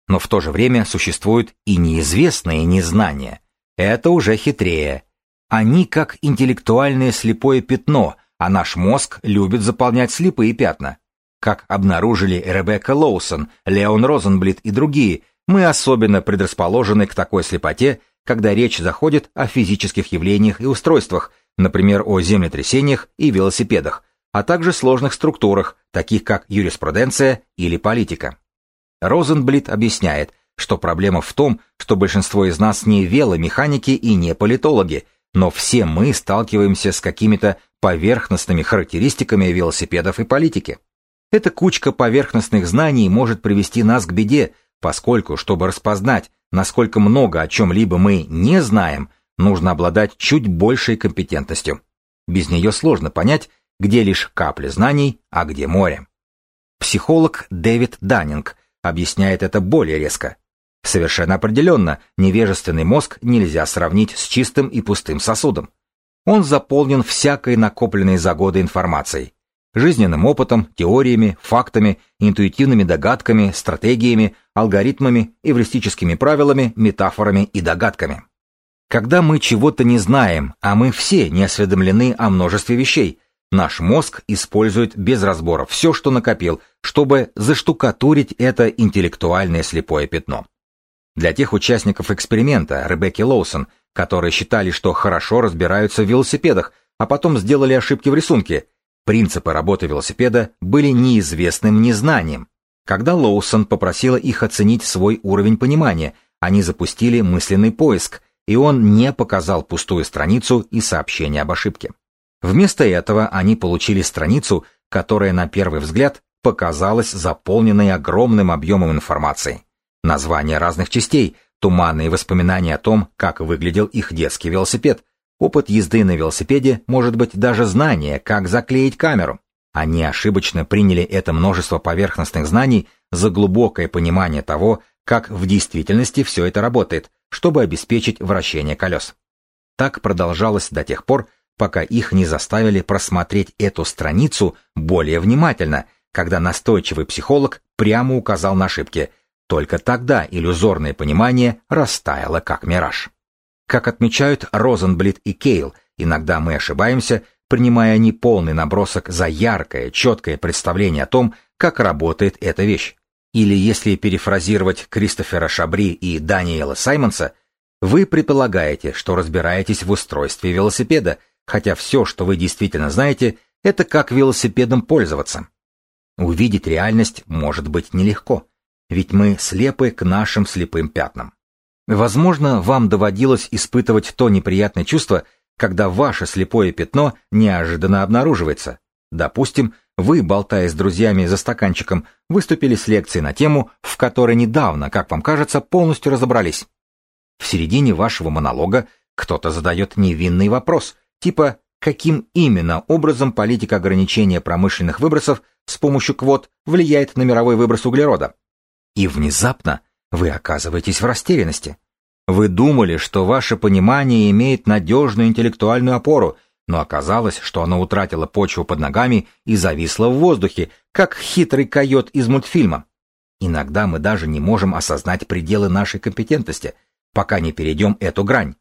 Но в то же время существуют и неизвестные незнания. Это уже хитрее. Они как интеллектуальное слепое пятно, а наш мозг любит заполнять слепые пятна. Как обнаружили Ребекка Лоусон, Леон Розенблит и другие, мы особенно предрасположены к такой слепоте, когда речь заходит о физических явлениях и устройствах, например, о землетрясениях и велосипедах, а также сложных структурах, таких как юриспруденция или политика. Розенблит объясняет, что проблема в том, что большинство из нас не веломеханики и не политологи, но все мы сталкиваемся с какими-то поверхностными характеристиками велосипедов и политики. Эта кучка поверхностных знаний может привести нас к беде, поскольку, чтобы распознать, насколько много о чем-либо мы не знаем, нужно обладать чуть большей компетентностью. Без нее сложно понять, где лишь капля знаний, а где море. Психолог Дэвид Даннинг объясняет это более резко. Совершенно определенно, невежественный мозг нельзя сравнить с чистым и пустым сосудом. Он заполнен всякой накопленной за годы информацией. Жизненным опытом, теориями, фактами, интуитивными догадками, стратегиями, алгоритмами, эвристическими правилами, метафорами и догадками. Когда мы чего-то не знаем, а мы все не осведомлены о множестве вещей, наш мозг использует без разбора все, что накопил, чтобы заштукатурить это интеллектуальное слепое пятно. Для тех участников эксперимента Ребекки Лоусон, которые считали, что хорошо разбираются в велосипедах, а потом сделали ошибки в рисунке, принципы работы велосипеда были неизвестным незнанием. Когда Лоусон попросила их оценить свой уровень понимания, они запустили мысленный поиск, и он не показал пустую страницу и сообщение об ошибке. Вместо этого они получили страницу, которая на первый взгляд показалась заполненной огромным объемом информации. Названия разных частей, туманные воспоминания о том, как выглядел их детский велосипед, опыт езды на велосипеде, может быть даже знание, как заклеить камеру. Они ошибочно приняли это множество поверхностных знаний за глубокое понимание того, как в действительности все это работает, чтобы обеспечить вращение колес. Так продолжалось до тех пор, пока их не заставили просмотреть эту страницу более внимательно, когда настойчивый психолог прямо указал на ошибки, Только тогда иллюзорное понимание растаяло как мираж. Как отмечают Розенблит и Кейл, иногда мы ошибаемся, принимая неполный набросок за яркое, четкое представление о том, как работает эта вещь. Или, если перефразировать Кристофера Шабри и Даниэла Саймонса, вы предполагаете, что разбираетесь в устройстве велосипеда, хотя все, что вы действительно знаете, это как велосипедом пользоваться. Увидеть реальность может быть нелегко, ведь мы слепы к нашим слепым пятнам. Возможно, вам доводилось испытывать то неприятное чувство, когда ваше слепое пятно неожиданно обнаруживается. Допустим, вы, болтая с друзьями за стаканчиком, выступили с лекцией на тему, в которой недавно, как вам кажется, полностью разобрались. В середине вашего монолога кто-то задает невинный вопрос, типа каким именно образом политика ограничения промышленных выбросов с помощью квот влияет на мировой выброс углерода. И внезапно вы оказываетесь в растерянности. Вы думали, что ваше понимание имеет надежную интеллектуальную опору, но оказалось, что оно утратило почву под ногами и зависло в воздухе, как хитрый койот из мультфильма. Иногда мы даже не можем осознать пределы нашей компетентности, пока не перейдем эту грань.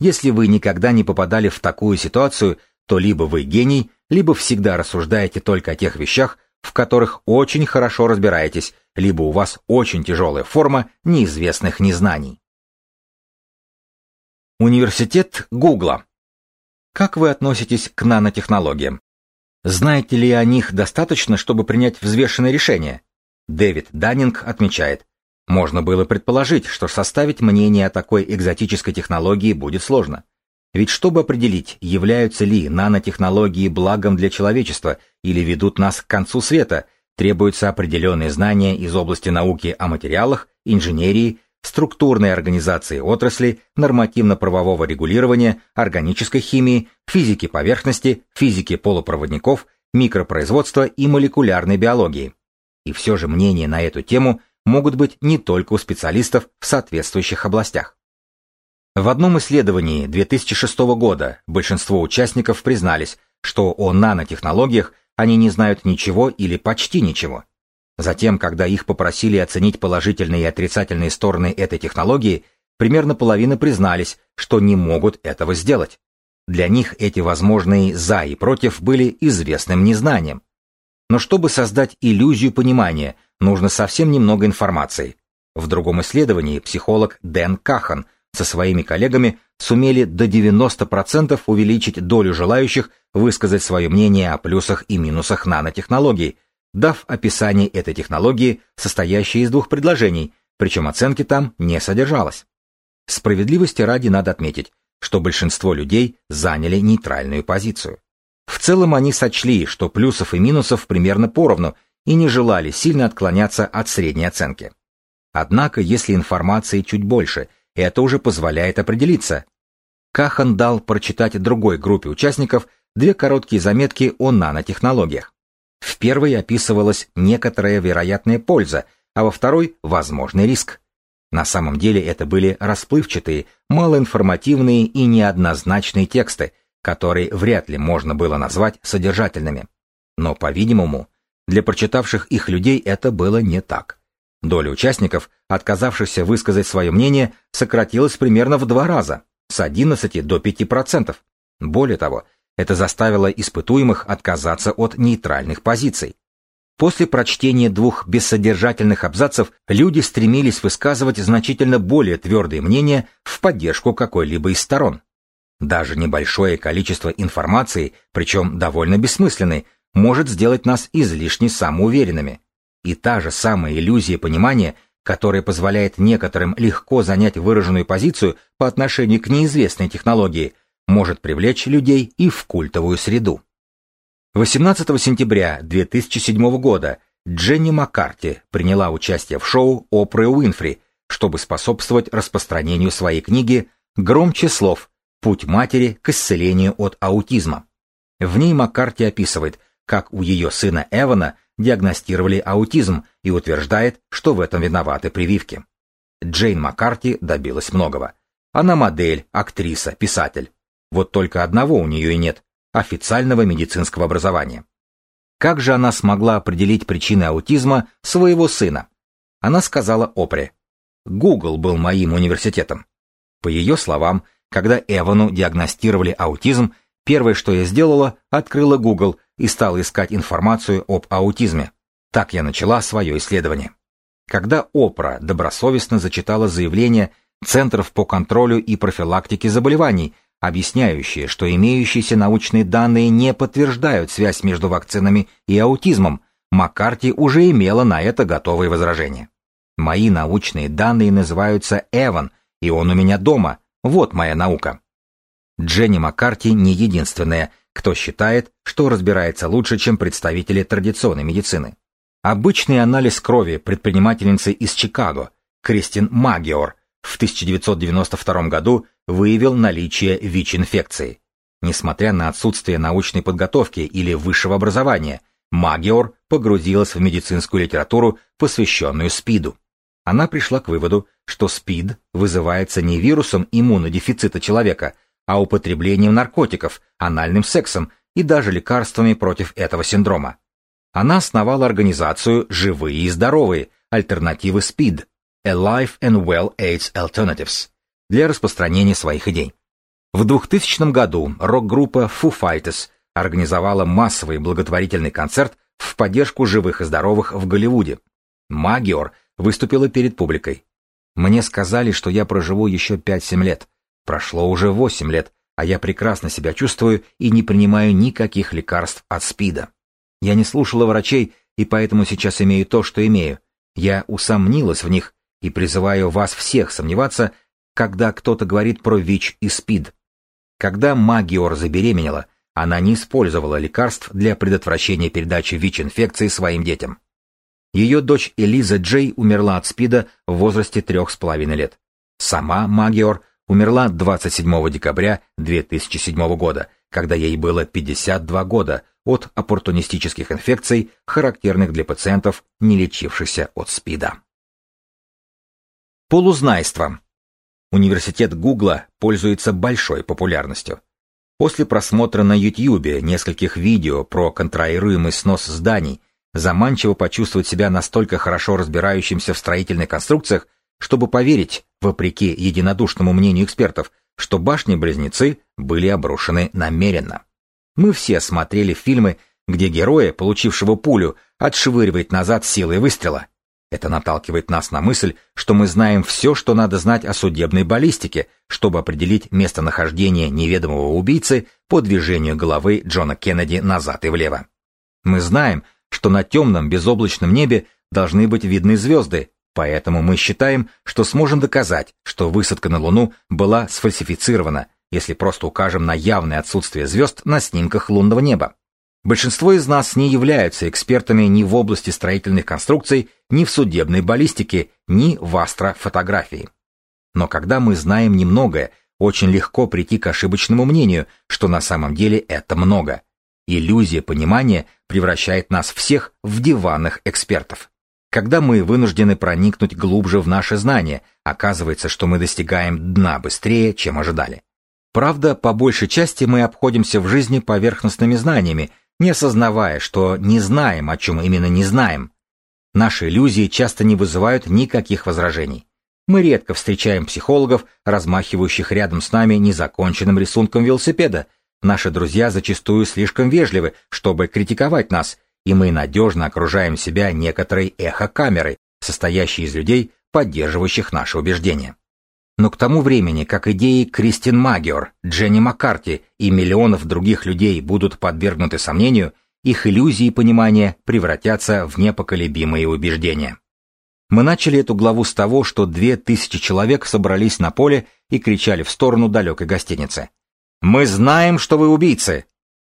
Если вы никогда не попадали в такую ситуацию, то либо вы гений, либо всегда рассуждаете только о тех вещах, в которых очень хорошо разбираетесь, либо у вас очень тяжелая форма неизвестных незнаний. Университет Гугла. Как вы относитесь к нанотехнологиям? Знаете ли о них достаточно, чтобы принять взвешенное решение? Дэвид Даннинг отмечает, можно было предположить, что составить мнение о такой экзотической технологии будет сложно. Ведь чтобы определить, являются ли нанотехнологии благом для человечества или ведут нас к концу света, требуются определенные знания из области науки о материалах, инженерии, структурной организации отрасли, нормативно-правового регулирования, органической химии, физики поверхности, физики полупроводников, микропроизводства и молекулярной биологии. И все же мнение на эту тему – могут быть не только у специалистов в соответствующих областях. В одном исследовании 2006 года большинство участников признались, что о нанотехнологиях они не знают ничего или почти ничего. Затем, когда их попросили оценить положительные и отрицательные стороны этой технологии, примерно половина признались, что не могут этого сделать. Для них эти возможные «за» и «против» были известным незнанием. Но чтобы создать иллюзию понимания, нужно совсем немного информации. В другом исследовании психолог Дэн Кахан со своими коллегами сумели до 90% увеличить долю желающих высказать свое мнение о плюсах и минусах нанотехнологий, дав описание этой технологии, состоящее из двух предложений, причем оценки там не содержалось. Справедливости ради надо отметить, что большинство людей заняли нейтральную позицию. В целом они сочли, что плюсов и минусов примерно поровну, и не желали сильно отклоняться от средней оценки. Однако, если информации чуть больше, это уже позволяет определиться. Кахан дал прочитать другой группе участников две короткие заметки о нанотехнологиях. В первой описывалась некоторая вероятная польза, а во второй – возможный риск. На самом деле это были расплывчатые, малоинформативные и неоднозначные тексты, которые вряд ли можно было назвать содержательными. Но, по-видимому, для прочитавших их людей это было не так. Доля участников, отказавшихся высказать свое мнение, сократилась примерно в два раза, с 11 до 5%. Более того, это заставило испытуемых отказаться от нейтральных позиций. После прочтения двух бессодержательных абзацев люди стремились высказывать значительно более твердые мнения в поддержку какой-либо из сторон. Даже небольшое количество информации, причем довольно бессмысленной, может сделать нас излишне самоуверенными. И та же самая иллюзия понимания, которая позволяет некоторым легко занять выраженную позицию по отношению к неизвестной технологии, может привлечь людей и в культовую среду. 18 сентября 2007 года Дженни Маккарти приняла участие в шоу Опры Уинфри, чтобы способствовать распространению своей книги «Громче слов. Путь матери к исцелению от аутизма». В ней Маккарти описывает, как у ее сына Эвана диагностировали аутизм и утверждает, что в этом виноваты прививки. Джейн Маккарти добилась многого. Она модель, актриса, писатель. Вот только одного у нее и нет – официального медицинского образования. Как же она смогла определить причины аутизма своего сына? Она сказала Опре. Google был моим университетом. По ее словам, когда Эвану диагностировали аутизм, первое, что я сделала, открыла Google и стала искать информацию об аутизме. Так я начала свое исследование. Когда Опра добросовестно зачитала заявление Центров по контролю и профилактике заболеваний, объясняющие, что имеющиеся научные данные не подтверждают связь между вакцинами и аутизмом, Маккарти уже имела на это готовые возражения. Мои научные данные называются Эван, и он у меня дома. Вот моя наука. Дженни Маккарти не единственная, кто считает, что разбирается лучше, чем представители традиционной медицины. Обычный анализ крови предпринимательницы из Чикаго, Кристин Магиор, в 1992 году выявил наличие ВИЧ-инфекции. Несмотря на отсутствие научной подготовки или высшего образования, Магиор погрузилась в медицинскую литературу, посвященную СПИДу. Она пришла к выводу, что СПИД вызывается не вирусом иммунодефицита человека, а употреблением наркотиков, анальным сексом и даже лекарствами против этого синдрома. Она основала организацию «Живые и здоровые. Альтернативы СПИД» Alive and Well AIDS Alternatives для распространения своих идей. В 2000 году рок-группа Foo Fighters организовала массовый благотворительный концерт в поддержку живых и здоровых в Голливуде. Магиор выступила перед публикой. Мне сказали, что я проживу еще 5-7 лет. Прошло уже 8 лет, а я прекрасно себя чувствую и не принимаю никаких лекарств от СПИДа. Я не слушала врачей, и поэтому сейчас имею то, что имею. Я усомнилась в них и призываю вас всех сомневаться, когда кто-то говорит про ВИЧ и СПИД. Когда Магиор забеременела, она не использовала лекарств для предотвращения передачи ВИЧ-инфекции своим детям. Ее дочь Элиза Джей умерла от СПИДа в возрасте трех с половиной лет. Сама Магиор умерла 27 декабря 2007 года, когда ей было 52 года от оппортунистических инфекций, характерных для пациентов, не лечившихся от СПИДа. Полузнайство. Университет Гугла пользуется большой популярностью. После просмотра на YouTube нескольких видео про контролируемый снос зданий, заманчиво почувствовать себя настолько хорошо разбирающимся в строительных конструкциях, чтобы поверить, вопреки единодушному мнению экспертов, что башни-близнецы были обрушены намеренно. Мы все смотрели фильмы, где героя, получившего пулю, отшвыривает назад силой выстрела. Это наталкивает нас на мысль, что мы знаем все, что надо знать о судебной баллистике, чтобы определить местонахождение неведомого убийцы по движению головы Джона Кеннеди назад и влево. Мы знаем, что на темном безоблачном небе должны быть видны звезды, поэтому мы считаем, что сможем доказать, что высадка на Луну была сфальсифицирована, если просто укажем на явное отсутствие звезд на снимках лунного неба. Большинство из нас не являются экспертами ни в области строительных конструкций, ни в судебной баллистике, ни в астрофотографии. Но когда мы знаем немногое, очень легко прийти к ошибочному мнению, что на самом деле это много. Иллюзия понимания превращает нас всех в диванных экспертов. Когда мы вынуждены проникнуть глубже в наше знание, оказывается, что мы достигаем дна быстрее, чем ожидали. Правда, по большей части мы обходимся в жизни поверхностными знаниями, не осознавая, что не знаем, о чем именно не знаем. Наши иллюзии часто не вызывают никаких возражений. Мы редко встречаем психологов, размахивающих рядом с нами незаконченным рисунком велосипеда. Наши друзья зачастую слишком вежливы, чтобы критиковать нас, и мы надежно окружаем себя некоторой эхокамерой, состоящей из людей, поддерживающих наши убеждения. Но к тому времени, как идеи Кристин Магиор, Дженни Маккарти и миллионов других людей будут подвергнуты сомнению, их иллюзии понимания превратятся в непоколебимые убеждения. Мы начали эту главу с того, что две тысячи человек собрались на поле и кричали в сторону далекой гостиницы. «Мы знаем, что вы убийцы!»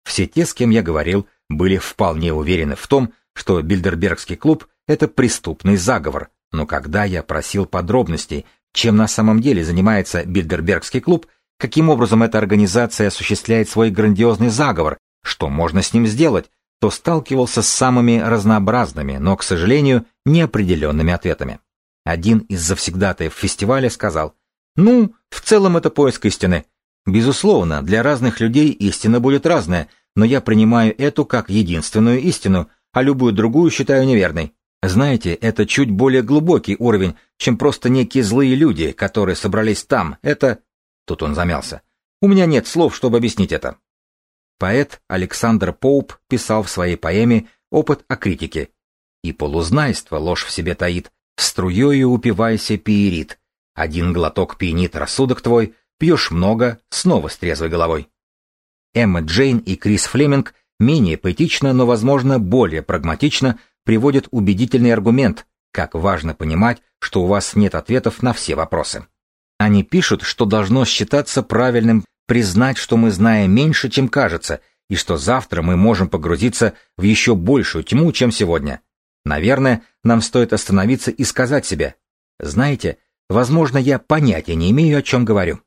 Все те, с кем я говорил, были вполне уверены в том, что Бильдербергский клуб — это преступный заговор, но когда я просил подробностей, чем на самом деле занимается Бильдербергский клуб, каким образом эта организация осуществляет свой грандиозный заговор, что можно с ним сделать, то сталкивался с самыми разнообразными, но, к сожалению, неопределенными ответами. Один из завсегдатаев фестиваля сказал, «Ну, в целом это поиск истины. Безусловно, для разных людей истина будет разная, но я принимаю эту как единственную истину, а любую другую считаю неверной. Знаете, это чуть более глубокий уровень, чем просто некие злые люди, которые собрались там. Это... Тут он замялся. У меня нет слов, чтобы объяснить это. Поэт Александр Поуп писал в своей поэме «Опыт о критике». «И полузнайство ложь в себе таит, струёю упивайся пиерит. Один глоток пьянит рассудок твой, пьешь много, снова с трезвой головой». Эмма Джейн и Крис Флеминг менее поэтично, но, возможно, более прагматично приводят убедительный аргумент, как важно понимать, что у вас нет ответов на все вопросы. Они пишут, что должно считаться правильным признать, что мы знаем меньше, чем кажется, и что завтра мы можем погрузиться в еще большую тьму, чем сегодня. Наверное, нам стоит остановиться и сказать себе, знаете, возможно, я понятия не имею, о чем говорю.